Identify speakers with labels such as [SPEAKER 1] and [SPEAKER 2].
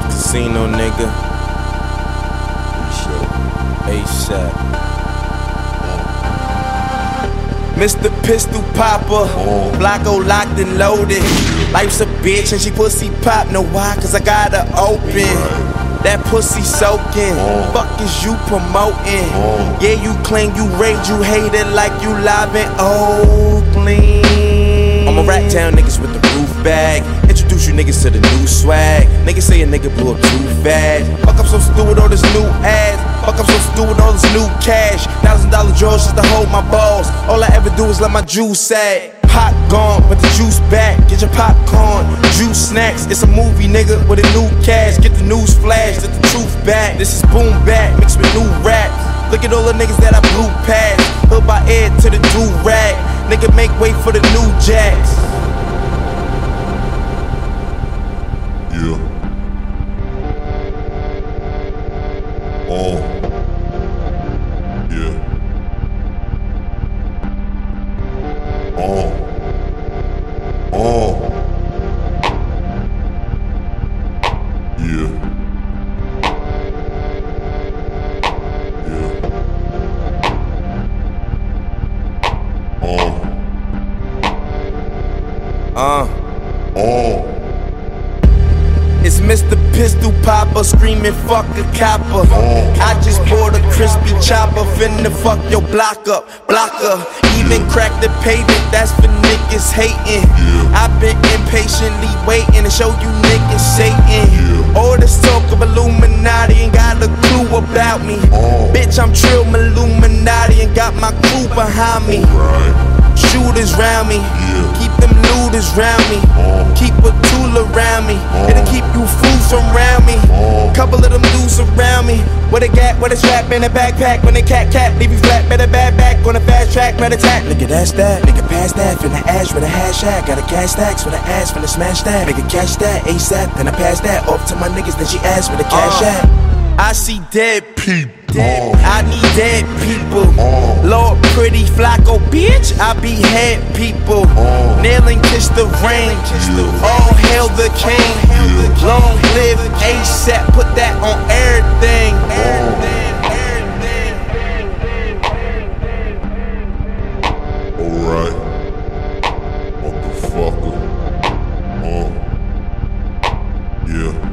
[SPEAKER 1] Casino, nigga. Shit. ASAP.
[SPEAKER 2] Mr. Pistol Popper. Oh. Blocko locked and loaded. Life's a bitch and she pussy pop. Know why? Cause I got her open. That pussy soaking. Oh. Fuck is you promoting? Oh. Yeah, you claim you rage, you hate it like you live in Oakland. I'm a rat town niggas with the roof back. Niggas to the new swag. Niggas say a nigga blew up too fast. Fuck up so stupid all this new ass. Fuck up so stupid all this new cash. Thousand dollar drawers just to hold my balls. All I ever do is let my juice sag. Pot gone, but the juice back. Get your popcorn, juice snacks. It's a movie, nigga, with a new cast. Get the news flash, get the truth back. This is boom back, mixed with new rap. Look at all the niggas that I blew past. Hood by Air to the do rag. Nigga, make way for the new jacks.
[SPEAKER 3] Yeah. Yeah. Oh.
[SPEAKER 2] Uh.
[SPEAKER 3] Oh.
[SPEAKER 2] It's Mr. Pistol Popper screaming fuck a copper. I just bought a crispy chopper, finna fuck your block up, blocker. Even crack the pavement, that's for niggas hating. I've been impatiently waiting to show you niggas Satan. All this talk of Illuminati ain't got a clue about me. Oh. Bitch, I'm Trill Illuminati and got my crew behind me. Shooters round me, keep them looters round me, oh. keep a tool around me, it'll keep you fools from round me. Couple of them dudes around me, with a gat, with a strap in a backpack, when they cat cat, leave you flat, better bad back on a fast track, red attack. Nigga, that's that, nigga, pass that, finna ash with a hash hat, got a cash stacks with a ass, finna smash that, nigga, catch that, ASAP, then I pass that off to my niggas, then she asked with a cash uh. app. I see dead people. Dead, I need dead people. Uh. Lord, pretty Flacko bitch, I be head people. Uh. Nail and kiss the ring. All hail the king. Long live ASAP, put that on everything. Uh. Alright, motherfucker. Uh, yeah.